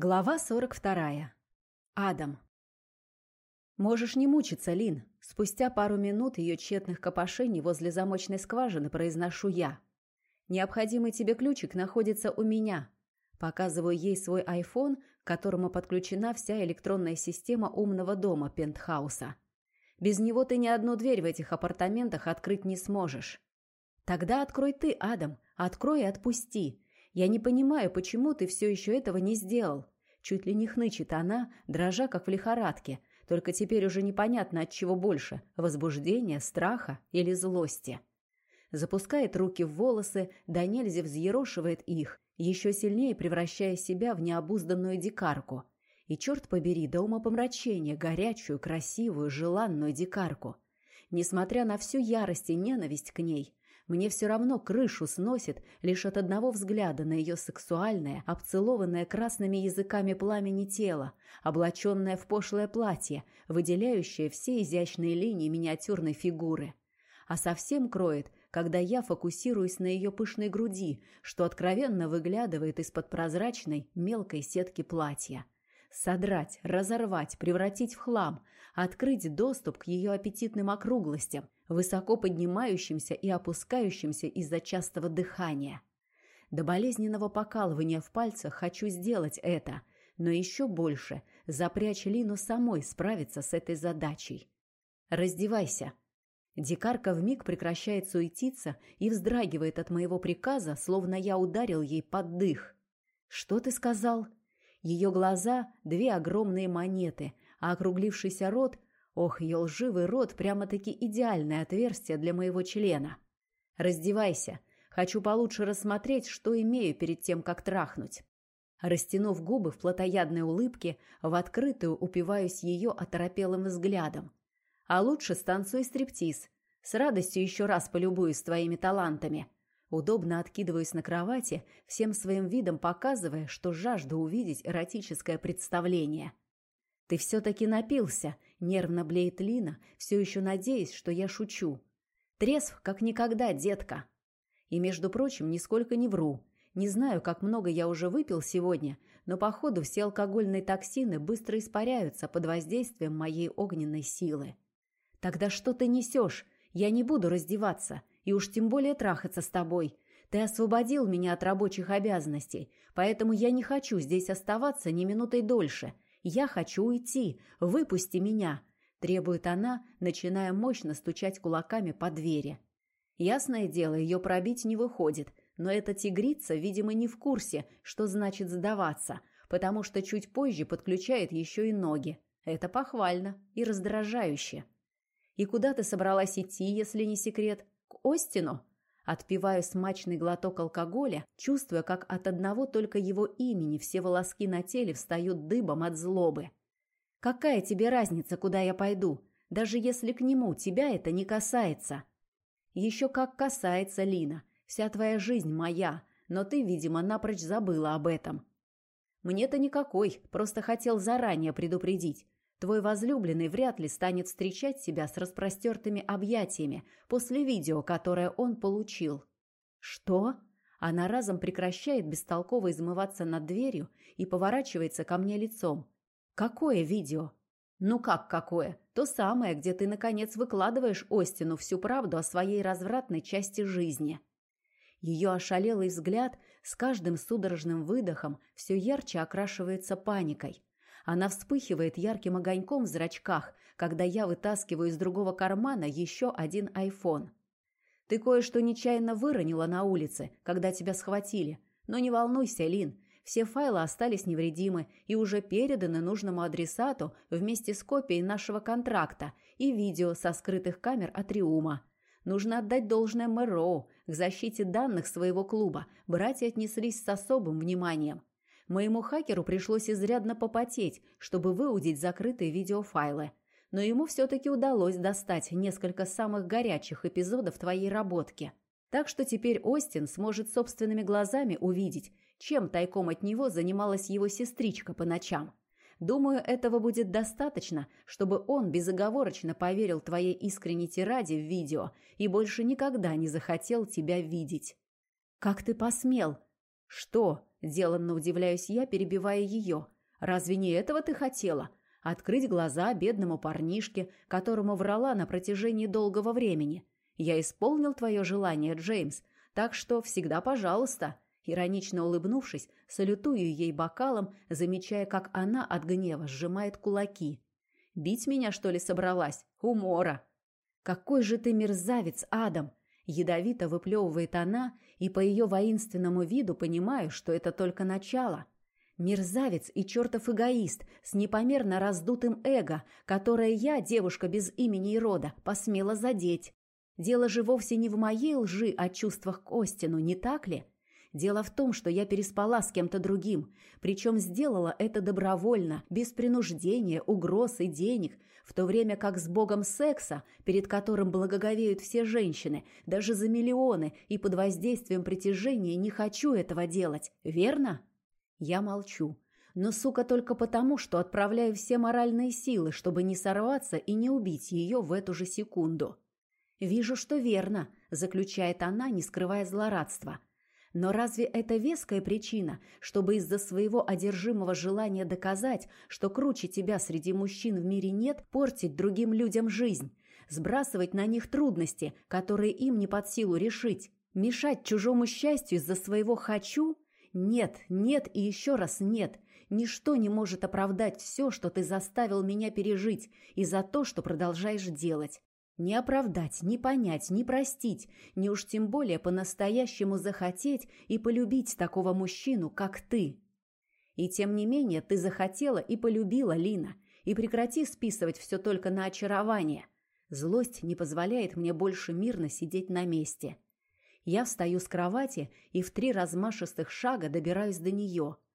Глава 42. Адам. «Можешь не мучиться, Лин». Спустя пару минут ее тщетных копошений возле замочной скважины произношу я. «Необходимый тебе ключик находится у меня». Показываю ей свой iPhone, к которому подключена вся электронная система умного дома пентхауса. Без него ты ни одну дверь в этих апартаментах открыть не сможешь. Тогда открой ты, Адам. Открой и отпусти. Я не понимаю, почему ты все еще этого не сделал. Чуть ли не хнычет она, дрожа, как в лихорадке. Только теперь уже непонятно, от чего больше – возбуждения, страха или злости. Запускает руки в волосы, да нельзя взъерошивает их, еще сильнее превращая себя в необузданную дикарку. И, черт побери, до умопомрачения горячую, красивую, желанную дикарку. Несмотря на всю ярость и ненависть к ней, мне все равно крышу сносит лишь от одного взгляда на ее сексуальное, обцелованное красными языками пламени тело, облаченное в пошлое платье, выделяющее все изящные линии миниатюрной фигуры. А совсем кроет, когда я фокусируюсь на ее пышной груди, что откровенно выглядывает из-под прозрачной мелкой сетки платья. Содрать, разорвать, превратить в хлам, открыть доступ к ее аппетитным округлостям, высоко поднимающимся и опускающимся из-за частого дыхания. До болезненного покалывания в пальцах хочу сделать это, но еще больше запрячь Лину самой справиться с этой задачей. «Раздевайся!» Дикарка вмиг прекращает суетиться и вздрагивает от моего приказа, словно я ударил ей под дых. «Что ты сказал?» Ее глаза — две огромные монеты, а округлившийся рот Ох, ее лживый рот прямо-таки идеальное отверстие для моего члена. Раздевайся. Хочу получше рассмотреть, что имею перед тем, как трахнуть. Растянув губы в плотоядной улыбке, в открытую упиваюсь ее оторопелым взглядом. А лучше станцуй стриптиз. С радостью еще раз полюбуюсь твоими талантами. Удобно откидываюсь на кровати, всем своим видом показывая, что жажду увидеть эротическое представление. «Ты все-таки напился», — нервно блеет Лина, все еще надеясь, что я шучу. «Трезв, как никогда, детка». И, между прочим, нисколько не вру. Не знаю, как много я уже выпил сегодня, но, походу, все алкогольные токсины быстро испаряются под воздействием моей огненной силы. «Тогда что ты несешь? Я не буду раздеваться, и уж тем более трахаться с тобой. Ты освободил меня от рабочих обязанностей, поэтому я не хочу здесь оставаться ни минутой дольше. «Я хочу уйти! Выпусти меня!» – требует она, начиная мощно стучать кулаками по двери. Ясное дело, ее пробить не выходит, но эта тигрица, видимо, не в курсе, что значит сдаваться, потому что чуть позже подключает еще и ноги. Это похвально и раздражающе. «И куда ты собралась идти, если не секрет? К Остину?» Отпиваю смачный глоток алкоголя, чувствуя, как от одного только его имени все волоски на теле встают дыбом от злобы. «Какая тебе разница, куда я пойду? Даже если к нему тебя это не касается?» «Еще как касается, Лина. Вся твоя жизнь моя, но ты, видимо, напрочь забыла об этом». «Мне-то никакой, просто хотел заранее предупредить. Твой возлюбленный вряд ли станет встречать себя с распростертыми объятиями после видео, которое он получил. Что? Она разом прекращает бестолково измываться над дверью и поворачивается ко мне лицом. Какое видео? Ну как какое? То самое, где ты, наконец, выкладываешь Остину всю правду о своей развратной части жизни. Ее ошалелый взгляд с каждым судорожным выдохом все ярче окрашивается паникой – она вспыхивает ярким огоньком в зрачках, когда я вытаскиваю из другого кармана еще один iPhone. Ты кое-что нечаянно выронила на улице, когда тебя схватили. Но не волнуйся, Лин, все файлы остались невредимы и уже переданы нужному адресату вместе с копией нашего контракта и видео со скрытых камер от Риума. Нужно отдать должное Мэроу. К защите данных своего клуба братья отнеслись с особым вниманием. Моему хакеру пришлось изрядно попотеть, чтобы выудить закрытые видеофайлы. Но ему все-таки удалось достать несколько самых горячих эпизодов твоей работки. Так что теперь Остин сможет собственными глазами увидеть, чем тайком от него занималась его сестричка по ночам. Думаю, этого будет достаточно, чтобы он безоговорочно поверил твоей искренней тираде в видео и больше никогда не захотел тебя видеть. «Как ты посмел?» «Что?» Деланно удивляюсь я, перебивая ее. «Разве не этого ты хотела? Открыть глаза бедному парнишке, которому врала на протяжении долгого времени. Я исполнил твое желание, Джеймс, так что всегда пожалуйста». Иронично улыбнувшись, салютую ей бокалом, замечая, как она от гнева сжимает кулаки. «Бить меня, что ли, собралась? Умора!» «Какой же ты мерзавец, Адам!» Ядовито выплевывает она, и по ее воинственному виду понимаю, что это только начало. Мерзавец и чертов эгоист с непомерно раздутым эго, которое я, девушка без имени и рода, посмела задеть. Дело же вовсе не в моей лжи о чувствах к Остину, не так ли? Дело в том, что я переспала с кем-то другим, причем сделала это добровольно, без принуждения, угроз и денег, в то время как с богом секса, перед которым благоговеют все женщины, даже за миллионы и под воздействием притяжения не хочу этого делать, верно? Я молчу. Но, сука, только потому, что отправляю все моральные силы, чтобы не сорваться и не убить ее в эту же секунду. «Вижу, что верно», — заключает она, не скрывая злорадства. Но разве это веская причина, чтобы из-за своего одержимого желания доказать, что круче тебя среди мужчин в мире нет, портить другим людям жизнь, сбрасывать на них трудности, которые им не под силу решить, мешать чужому счастью из-за своего «хочу»? Нет, нет и еще раз нет. Ничто не может оправдать все, что ты заставил меня пережить, и за то, что продолжаешь делать. Не оправдать, не понять, не простить, не уж тем более по-настоящему захотеть и полюбить такого мужчину, как ты. И тем не менее ты захотела и полюбила Лина, и прекрати списывать все только на очарование. Злость не позволяет мне больше мирно сидеть на месте. Я встаю с кровати и в три размашистых шага добираюсь до нее –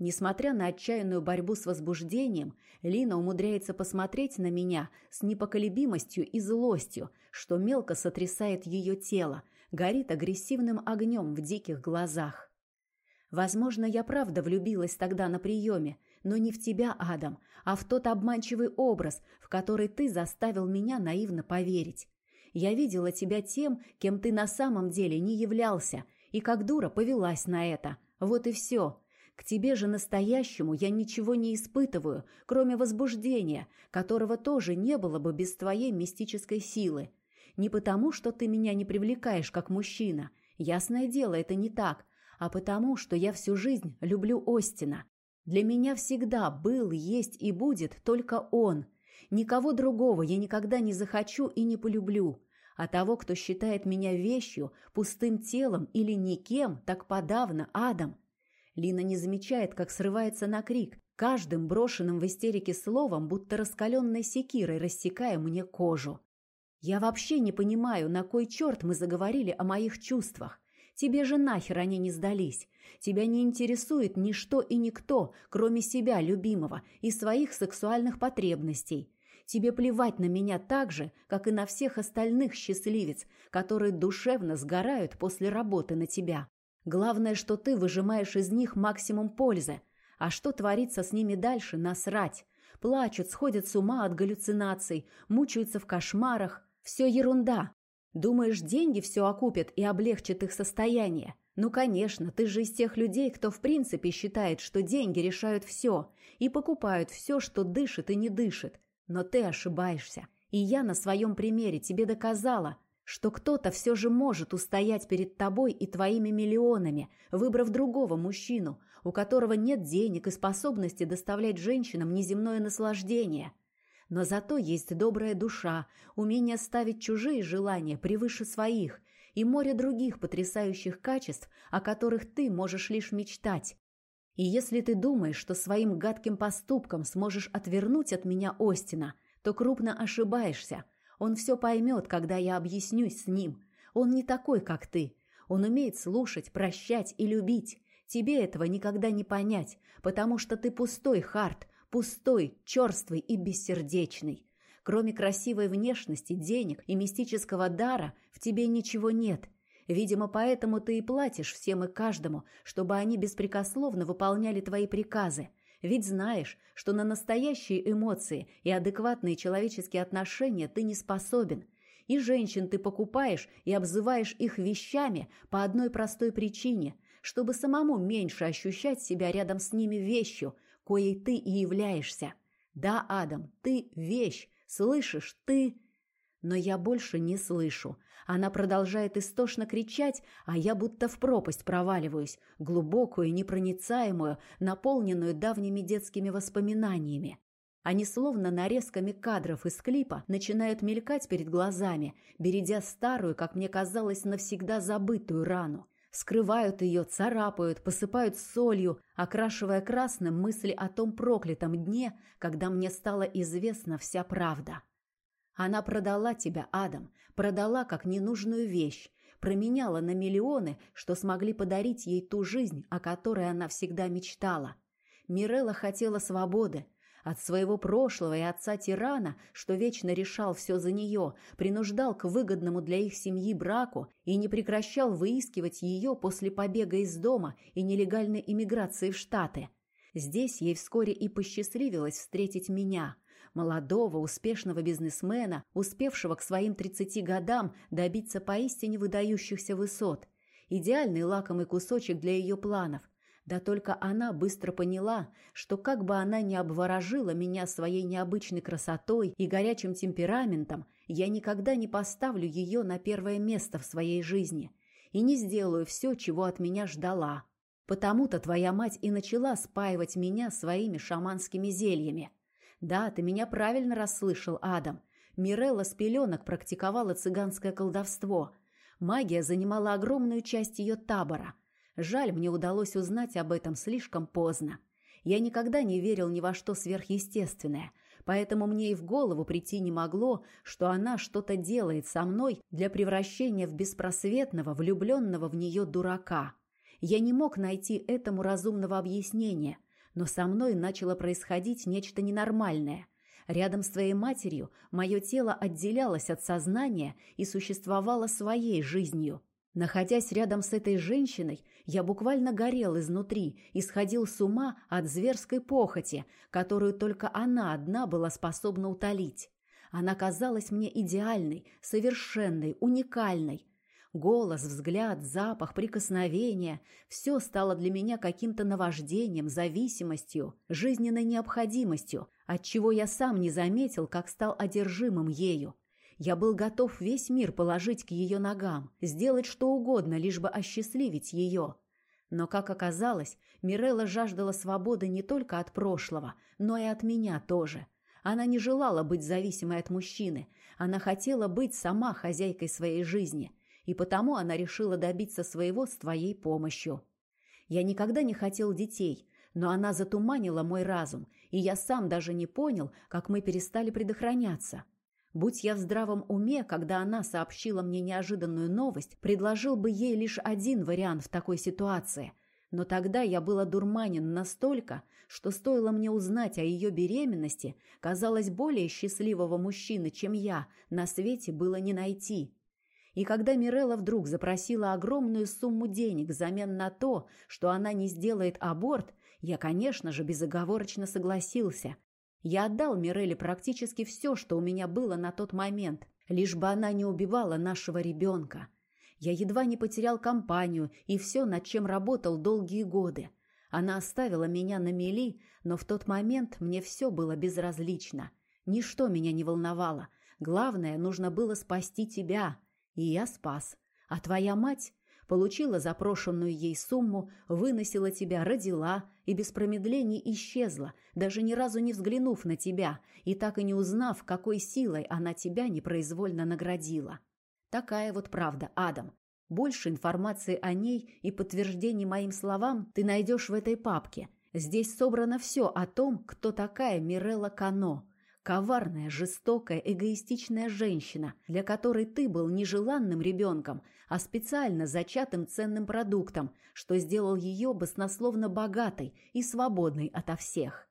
Несмотря на отчаянную борьбу с возбуждением, Лина умудряется посмотреть на меня с непоколебимостью и злостью, что мелко сотрясает ее тело, горит агрессивным огнем в диких глазах. Возможно, я правда влюбилась тогда на приеме, но не в тебя, Адам, а в тот обманчивый образ, в который ты заставил меня наивно поверить. Я видела тебя тем, кем ты на самом деле не являлся, и как дура повелась на это. Вот и все. К тебе же настоящему я ничего не испытываю, кроме возбуждения, которого тоже не было бы без твоей мистической силы. Не потому, что ты меня не привлекаешь как мужчина. Ясное дело, это не так. А потому, что я всю жизнь люблю Остина. Для меня всегда был, есть и будет только он. Никого другого я никогда не захочу и не полюблю. А того, кто считает меня вещью, пустым телом или никем, так подавно адом. Лина не замечает, как срывается на крик, каждым брошенным в истерике словом, будто раскаленной секирой рассекая мне кожу. Я вообще не понимаю, на кой черт мы заговорили о моих чувствах. Тебе же нахер они не сдались. Тебя не интересует ничто и никто, кроме себя, любимого, и своих сексуальных потребностей. Тебе плевать на меня так же, как и на всех остальных счастливец, которые душевно сгорают после работы на тебя. Главное, что ты выжимаешь из них максимум пользы. А что творится с ними дальше, насрать. Плачут, сходят с ума от галлюцинаций, мучаются в кошмарах. Все ерунда. Думаешь, деньги все окупят и облегчат их состояние? Ну, конечно, ты же из тех людей, кто в принципе считает, что деньги решают все и покупают все, что дышит и не дышит. Но ты ошибаешься. И я на своем примере тебе доказала – что кто-то все же может устоять перед тобой и твоими миллионами, выбрав другого мужчину, у которого нет денег и способности доставлять женщинам неземное наслаждение. Но зато есть добрая душа, умение ставить чужие желания превыше своих и море других потрясающих качеств, о которых ты можешь лишь мечтать. И если ты думаешь, что своим гадким поступком сможешь отвернуть от меня Остина, то крупно ошибаешься – он все поймет, когда я объяснюсь с ним. Он не такой, как ты. Он умеет слушать, прощать и любить. Тебе этого никогда не понять, потому что ты пустой, Харт, пустой, черствый и бессердечный. Кроме красивой внешности, денег и мистического дара в тебе ничего нет. Видимо, поэтому ты и платишь всем и каждому, чтобы они беспрекословно выполняли твои приказы. Ведь знаешь, что на настоящие эмоции и адекватные человеческие отношения ты не способен. И женщин ты покупаешь и обзываешь их вещами по одной простой причине, чтобы самому меньше ощущать себя рядом с ними вещью, коей ты и являешься. Да, Адам, ты вещь, слышишь, ты... Но я больше не слышу. Она продолжает истошно кричать, а я будто в пропасть проваливаюсь, глубокую, непроницаемую, наполненную давними детскими воспоминаниями. Они словно нарезками кадров из клипа начинают мелькать перед глазами, бередя старую, как мне казалось, навсегда забытую рану. Скрывают ее, царапают, посыпают солью, окрашивая красным мысли о том проклятом дне, когда мне стала известна вся правда. Она продала тебя, Адам, продала как ненужную вещь, променяла на миллионы, что смогли подарить ей ту жизнь, о которой она всегда мечтала. Мирелла хотела свободы, от своего прошлого и отца-тирана, что вечно решал все за нее, принуждал к выгодному для их семьи браку и не прекращал выискивать ее после побега из дома и нелегальной иммиграции в Штаты. Здесь ей вскоре и посчастливилось встретить меня, молодого, успешного бизнесмена, успевшего к своим 30 годам добиться поистине выдающихся высот. Идеальный лакомый кусочек для ее планов – да только она быстро поняла, что как бы она ни обворожила меня своей необычной красотой и горячим темпераментом, я никогда не поставлю ее на первое место в своей жизни и не сделаю все, чего от меня ждала. Потому-то твоя мать и начала спаивать меня своими шаманскими зельями. Да, ты меня правильно расслышал, Адам. Мирелла с пеленок практиковала цыганское колдовство. Магия занимала огромную часть ее табора – Жаль, мне удалось узнать об этом слишком поздно. Я никогда не верил ни во что сверхъестественное, поэтому мне и в голову прийти не могло, что она что-то делает со мной для превращения в беспросветного, влюбленного в нее дурака. Я не мог найти этому разумного объяснения, но со мной начало происходить нечто ненормальное. Рядом с твоей матерью мое тело отделялось от сознания и существовало своей жизнью – Находясь рядом с этой женщиной, я буквально горел изнутри и сходил с ума от зверской похоти, которую только она одна была способна утолить. Она казалась мне идеальной, совершенной, уникальной. Голос, взгляд, запах, прикосновение – все стало для меня каким-то наваждением, зависимостью, жизненной необходимостью, отчего я сам не заметил, как стал одержимым ею. Я был готов весь мир положить к ее ногам, сделать что угодно, лишь бы осчастливить ее. Но, как оказалось, Мирелла жаждала свободы не только от прошлого, но и от меня тоже. Она не желала быть зависимой от мужчины, она хотела быть сама хозяйкой своей жизни, и потому она решила добиться своего с твоей помощью. Я никогда не хотел детей, но она затуманила мой разум, и я сам даже не понял, как мы перестали предохраняться. Будь я в здравом уме, когда она сообщила мне неожиданную новость, предложил бы ей лишь один вариант в такой ситуации. Но тогда я был одурманен настолько, что стоило мне узнать о ее беременности, казалось, более счастливого мужчины, чем я, на свете было не найти. И когда Мирелла вдруг запросила огромную сумму денег взамен на то, что она не сделает аборт, я, конечно же, безоговорочно согласился, я отдал Миреле практически все, что у меня было на тот момент, лишь бы она не убивала нашего ребенка. Я едва не потерял компанию и все, над чем работал долгие годы. Она оставила меня на мели, но в тот момент мне все было безразлично. Ничто меня не волновало. Главное, нужно было спасти тебя. И я спас. А твоя мать получила запрошенную ей сумму, выносила тебя, родила и без промедлений исчезла, даже ни разу не взглянув на тебя и так и не узнав, какой силой она тебя непроизвольно наградила. Такая вот правда, Адам. Больше информации о ней и подтверждений моим словам ты найдешь в этой папке. Здесь собрано все о том, кто такая Мирелла Кано, Коварная, жестокая, эгоистичная женщина, для которой ты был не желанным ребенком, а специально зачатым ценным продуктом, что сделал ее баснословно богатой и свободной ото всех.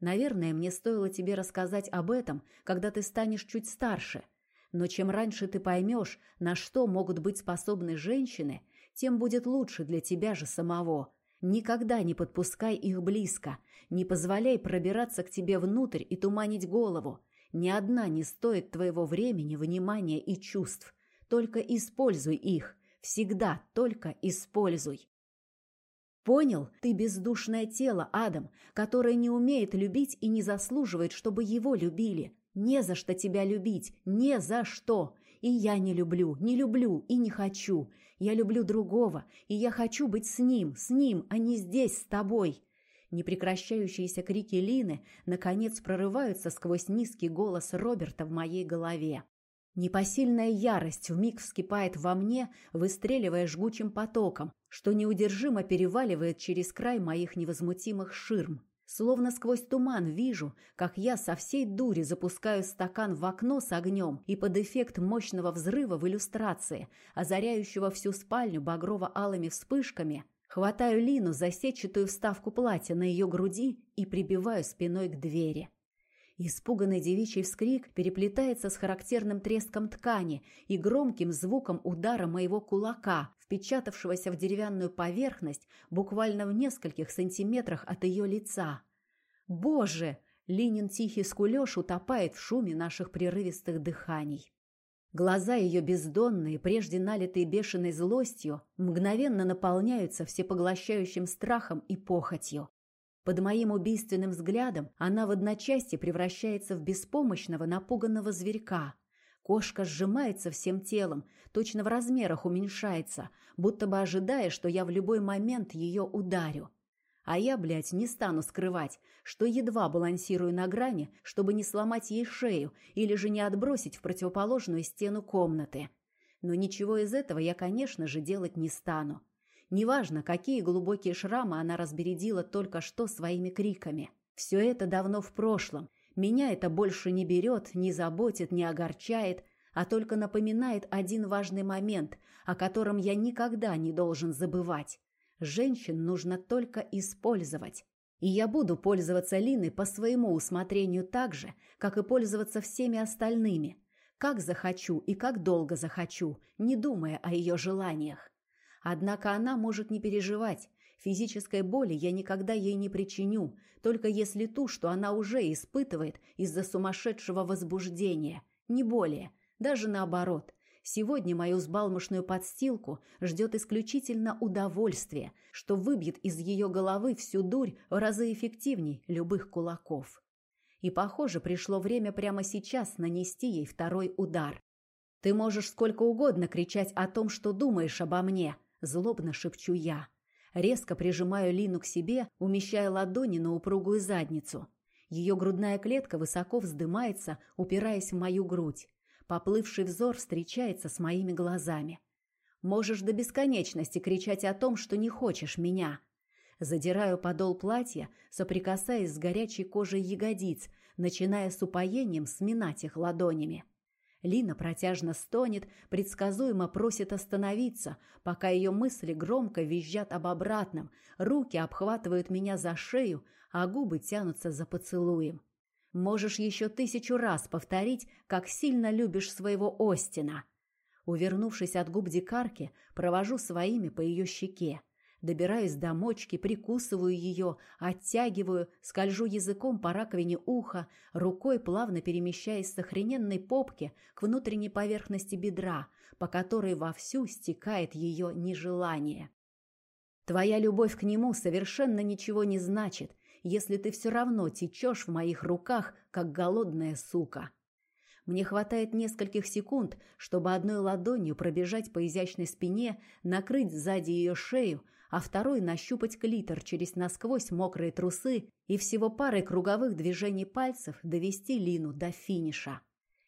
Наверное, мне стоило тебе рассказать об этом, когда ты станешь чуть старше. Но чем раньше ты поймешь, на что могут быть способны женщины, тем будет лучше для тебя же самого. Никогда не подпускай их близко, не позволяй пробираться к тебе внутрь и туманить голову. Ни одна не стоит твоего времени, внимания и чувств. Только используй их. Всегда только используй. Понял? Ты бездушное тело, Адам, которое не умеет любить и не заслуживает, чтобы его любили. Не за что тебя любить, не за что. И я не люблю, не люблю и не хочу. Я люблю другого, и я хочу быть с ним, с ним, а не здесь, с тобой. Непрекращающиеся крики Лины наконец прорываются сквозь низкий голос Роберта в моей голове. Непосильная ярость вмиг вскипает во мне, выстреливая жгучим потоком, что неудержимо переваливает через край моих невозмутимых ширм. Словно сквозь туман вижу, как я со всей дури запускаю стакан в окно с огнем и под эффект мощного взрыва в иллюстрации, озаряющего всю спальню багрово-алыми вспышками, хватаю Лину за сетчатую вставку платья на ее груди и прибиваю спиной к двери. Испуганный девичий вскрик переплетается с характерным треском ткани и громким звуком удара моего кулака, впечатавшегося в деревянную поверхность буквально в нескольких сантиметрах от ее лица. «Боже!» — Линин тихий скулеж утопает в шуме наших прерывистых дыханий. Глаза ее бездонные, прежде налитые бешеной злостью, мгновенно наполняются всепоглощающим страхом и похотью. Под моим убийственным взглядом она в одночасье превращается в беспомощного, напуганного зверька. Кошка сжимается всем телом, точно в размерах уменьшается, будто бы ожидая, что я в любой момент ее ударю. А я, блядь, не стану скрывать, что едва балансирую на грани, чтобы не сломать ей шею или же не отбросить в противоположную стену комнаты. Но ничего из этого я, конечно же, делать не стану. Неважно, какие глубокие шрамы она разбередила только что своими криками. Все это давно в прошлом. Меня это больше не берет, не заботит, не огорчает, а только напоминает один важный момент, о котором я никогда не должен забывать. Женщин нужно только использовать. И я буду пользоваться Линой по своему усмотрению так же, как и пользоваться всеми остальными. Как захочу и как долго захочу, не думая о ее желаниях. Однако она может не переживать. Физической боли я никогда ей не причиню, только если ту, что она уже испытывает из-за сумасшедшего возбуждения. Не более. Даже наоборот. Сегодня мою сбалмошную подстилку ждет исключительно удовольствие, что выбьет из ее головы всю дурь в разы эффективней любых кулаков. И, похоже, пришло время прямо сейчас нанести ей второй удар. Ты можешь сколько угодно кричать о том, что думаешь обо мне, Злобно шепчу я. Резко прижимаю Лину к себе, умещая ладони на упругую задницу. Ее грудная клетка высоко вздымается, упираясь в мою грудь. Поплывший взор встречается с моими глазами. Можешь до бесконечности кричать о том, что не хочешь меня. Задираю подол платья, соприкасаясь с горячей кожей ягодиц, начиная с упоением сминать их ладонями. Лина протяжно стонет, предсказуемо просит остановиться, пока ее мысли громко визжат об обратном, руки обхватывают меня за шею, а губы тянутся за поцелуем. Можешь еще тысячу раз повторить, как сильно любишь своего Остина. Увернувшись от губ дикарки, провожу своими по ее щеке. Добираюсь до мочки, прикусываю ее, оттягиваю, скольжу языком по раковине уха, рукой плавно перемещаясь с охрененной попки к внутренней поверхности бедра, по которой вовсю стекает ее нежелание. Твоя любовь к нему совершенно ничего не значит, если ты все равно течешь в моих руках, как голодная сука. Мне хватает нескольких секунд, чтобы одной ладонью пробежать по изящной спине, накрыть сзади ее шею, а второй нащупать клитор через насквозь мокрые трусы и всего парой круговых движений пальцев довести Лину до финиша.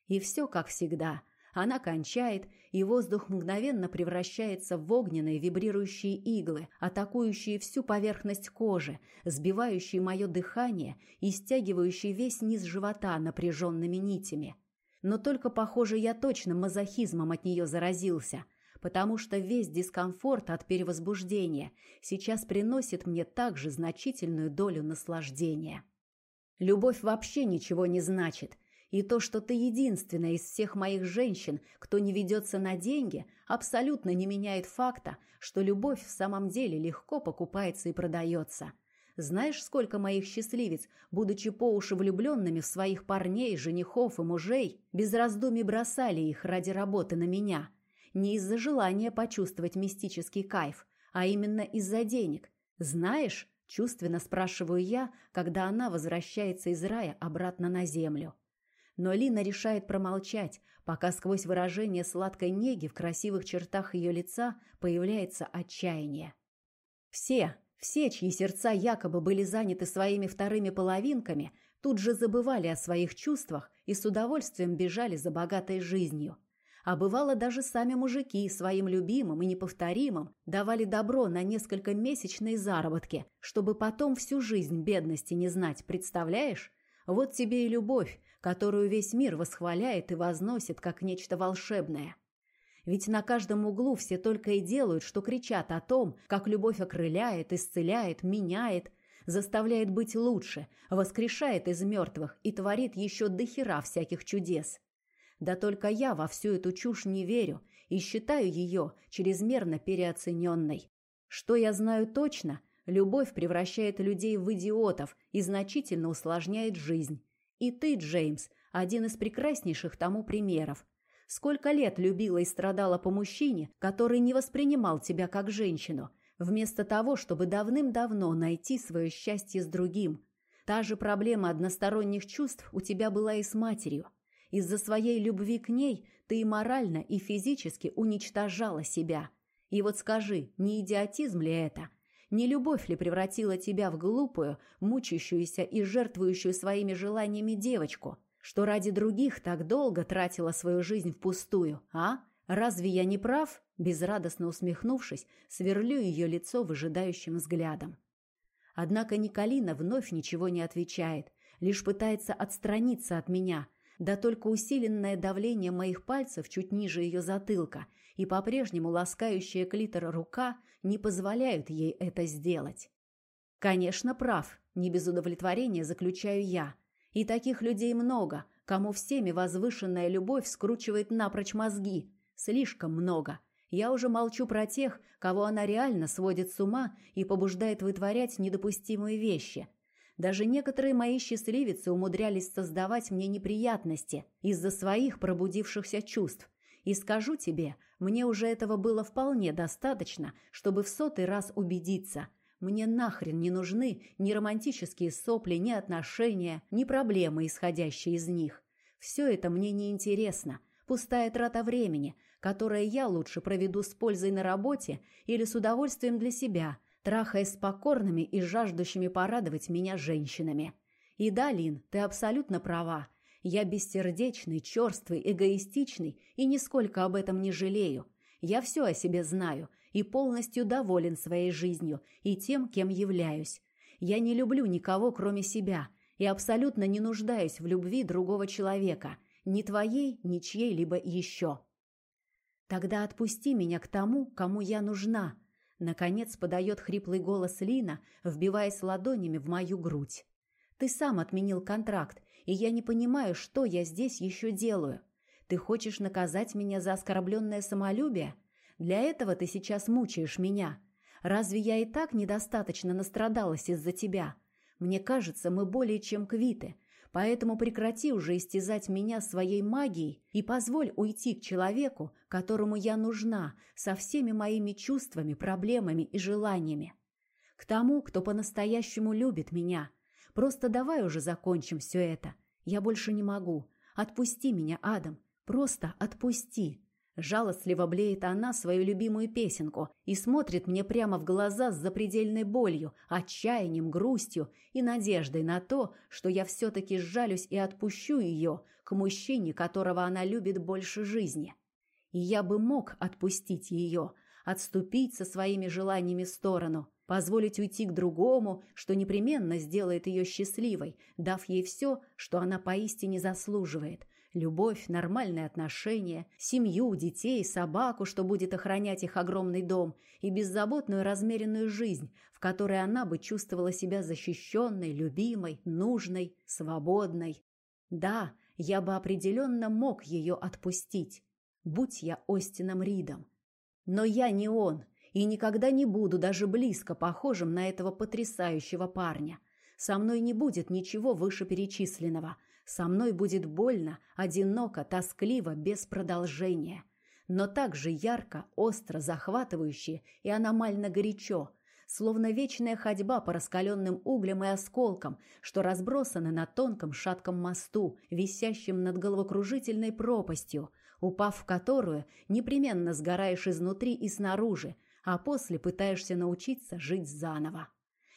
И все как всегда. Она кончает, и воздух мгновенно превращается в огненные вибрирующие иглы, атакующие всю поверхность кожи, сбивающие мое дыхание и стягивающие весь низ живота напряженными нитями. Но только, похоже, я точно мазохизмом от нее заразился – потому что весь дискомфорт от перевозбуждения сейчас приносит мне также значительную долю наслаждения. Любовь вообще ничего не значит, и то, что ты единственная из всех моих женщин, кто не ведется на деньги, абсолютно не меняет факта, что любовь в самом деле легко покупается и продается. Знаешь, сколько моих счастливец, будучи по уши влюбленными в своих парней, женихов и мужей, без раздумий бросали их ради работы на меня – не из-за желания почувствовать мистический кайф, а именно из-за денег. «Знаешь?» – чувственно спрашиваю я, когда она возвращается из рая обратно на землю. Но Лина решает промолчать, пока сквозь выражение сладкой неги в красивых чертах ее лица появляется отчаяние. Все, все, чьи сердца якобы были заняты своими вторыми половинками, тут же забывали о своих чувствах и с удовольствием бежали за богатой жизнью. А бывало, даже сами мужики своим любимым и неповторимым давали добро на несколько месячные заработки, чтобы потом всю жизнь бедности не знать, представляешь? Вот тебе и любовь, которую весь мир восхваляет и возносит как нечто волшебное. Ведь на каждом углу все только и делают, что кричат о том, как любовь окрыляет, исцеляет, меняет, заставляет быть лучше, воскрешает из мертвых и творит еще дохера всяких чудес. Да только я во всю эту чушь не верю и считаю ее чрезмерно переоцененной. Что я знаю точно, любовь превращает людей в идиотов и значительно усложняет жизнь. И ты, Джеймс, один из прекраснейших тому примеров. Сколько лет любила и страдала по мужчине, который не воспринимал тебя как женщину, вместо того, чтобы давным-давно найти свое счастье с другим. Та же проблема односторонних чувств у тебя была и с матерью. Из-за своей любви к ней ты и морально, и физически уничтожала себя. И вот скажи, не идиотизм ли это? Не любовь ли превратила тебя в глупую, мучающуюся и жертвующую своими желаниями девочку – что ради других так долго тратила свою жизнь впустую, а? Разве я не прав? Безрадостно усмехнувшись, сверлю ее лицо выжидающим взглядом. Однако Николина вновь ничего не отвечает, лишь пытается отстраниться от меня, да только усиленное давление моих пальцев чуть ниже ее затылка и по-прежнему ласкающая клитор рука не позволяют ей это сделать. Конечно, прав, не без удовлетворения заключаю я – и таких людей много, кому всеми возвышенная любовь скручивает напрочь мозги. Слишком много. Я уже молчу про тех, кого она реально сводит с ума и побуждает вытворять недопустимые вещи. Даже некоторые мои счастливицы умудрялись создавать мне неприятности из-за своих пробудившихся чувств. И скажу тебе, мне уже этого было вполне достаточно, чтобы в сотый раз убедиться – мне нахрен не нужны ни романтические сопли, ни отношения, ни проблемы, исходящие из них. Все это мне не интересно. Пустая трата времени, которое я лучше проведу с пользой на работе или с удовольствием для себя, трахаясь с покорными и жаждущими порадовать меня женщинами. И да, Лин, ты абсолютно права. Я бессердечный, черствый, эгоистичный и нисколько об этом не жалею. Я все о себе знаю и полностью доволен своей жизнью и тем, кем являюсь. Я не люблю никого, кроме себя, и абсолютно не нуждаюсь в любви другого человека, ни твоей, ни чьей-либо еще. Тогда отпусти меня к тому, кому я нужна. Наконец подает хриплый голос Лина, вбиваясь ладонями в мою грудь. Ты сам отменил контракт, и я не понимаю, что я здесь еще делаю. Ты хочешь наказать меня за оскорбленное самолюбие? Для этого ты сейчас мучаешь меня. Разве я и так недостаточно настрадалась из-за тебя? Мне кажется, мы более чем квиты. Поэтому прекрати уже истязать меня своей магией и позволь уйти к человеку, которому я нужна, со всеми моими чувствами, проблемами и желаниями. К тому, кто по-настоящему любит меня. Просто давай уже закончим все это. Я больше не могу. Отпусти меня, Адам. Просто отпусти. Жалостливо блеет она свою любимую песенку и смотрит мне прямо в глаза с запредельной болью, отчаянием, грустью и надеждой на то, что я все-таки сжалюсь и отпущу ее к мужчине, которого она любит больше жизни. И я бы мог отпустить ее, отступить со своими желаниями в сторону, позволить уйти к другому, что непременно сделает ее счастливой, дав ей все, что она поистине заслуживает – Любовь, нормальные отношения, семью, детей, собаку, что будет охранять их огромный дом, и беззаботную размеренную жизнь, в которой она бы чувствовала себя защищенной, любимой, нужной, свободной. Да, я бы определенно мог ее отпустить, будь я Остином Ридом. Но я не он, и никогда не буду даже близко похожим на этого потрясающего парня. Со мной не будет ничего вышеперечисленного – со мной будет больно, одиноко, тоскливо, без продолжения. Но также ярко, остро, захватывающе и аномально горячо. словно вечная ходьба по раскаленным углям и осколкам, что разбросаны на тонком шатком мосту, висящем над головокружительной пропастью, упав в которую, непременно сгораешь изнутри и снаружи, а после пытаешься научиться жить заново.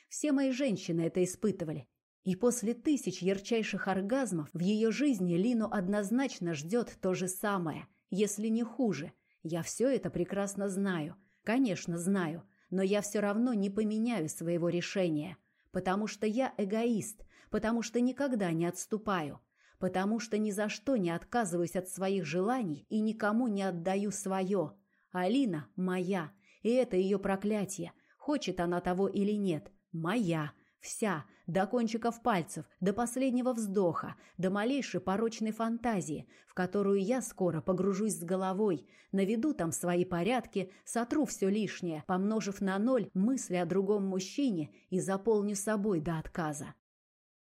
Все мои женщины это испытывали. И после тысяч ярчайших оргазмов в ее жизни Лину однозначно ждет то же самое, если не хуже. Я все это прекрасно знаю. Конечно, знаю. Но я все равно не поменяю своего решения. Потому что я эгоист. Потому что никогда не отступаю потому что ни за что не отказываюсь от своих желаний и никому не отдаю свое. Алина моя, и это ее проклятие. Хочет она того или нет. Моя. Вся. До кончиков пальцев, до последнего вздоха, до малейшей порочной фантазии, в которую я скоро погружусь с головой, наведу там свои порядки, сотру все лишнее, помножив на ноль мысли о другом мужчине и заполню собой до отказа.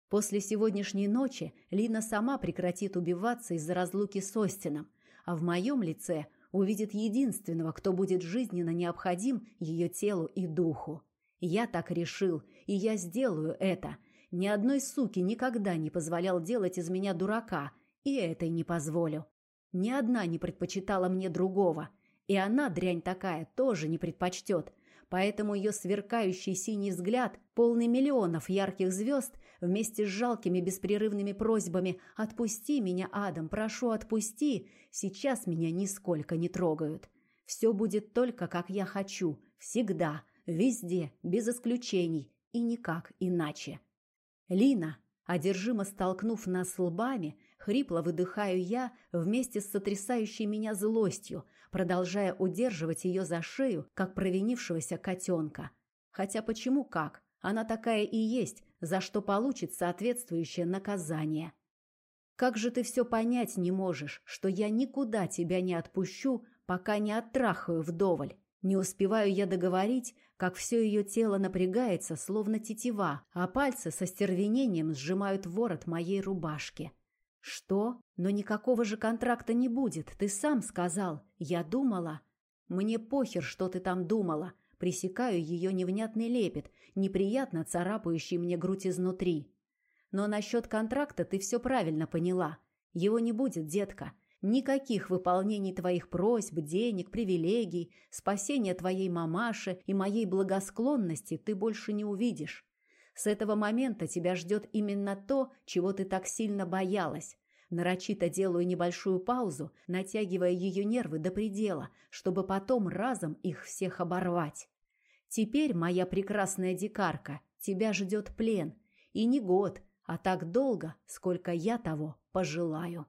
После сегодняшней ночи Лина сама прекратит убиваться из-за разлуки с Остином, а в моем лице увидит единственного, кто будет жизненно необходим ее телу и духу. Я так решил, и я сделаю это. Ни одной суки никогда не позволял делать из меня дурака, и этой не позволю. Ни одна не предпочитала мне другого, и она, дрянь такая, тоже не предпочтет, поэтому ее сверкающий синий взгляд, полный миллионов ярких звезд, вместе с жалкими беспрерывными просьбами «Отпусти меня, Адам, прошу, отпусти!» сейчас меня нисколько не трогают. Все будет только, как я хочу, всегда, везде, без исключений и никак иначе. Лина, одержимо столкнув нас лбами, хрипло выдыхаю я вместе с сотрясающей меня злостью, продолжая удерживать ее за шею, как провинившегося котенка. Хотя почему как? Она такая и есть, за что получит соответствующее наказание. Как же ты все понять не можешь, что я никуда тебя не отпущу, пока не оттрахаю вдоволь? Не успеваю я договорить, как все ее тело напрягается, словно тетива, а пальцы со стервенением сжимают ворот моей рубашки. Что? Но никакого же контракта не будет, ты сам сказал. Я думала. Мне похер, что ты там думала. Пресекаю ее невнятный лепет, неприятно царапающий мне грудь изнутри. Но насчет контракта ты все правильно поняла. Его не будет, детка. Никаких выполнений твоих просьб, денег, привилегий, спасения твоей мамаши и моей благосклонности ты больше не увидишь. С этого момента тебя ждет именно то, чего ты так сильно боялась. Нарочито делаю небольшую паузу, натягивая ее нервы до предела, чтобы потом разом их всех оборвать. Теперь, моя прекрасная дикарка, тебя ждет плен. И не год, а так долго, сколько я того пожелаю.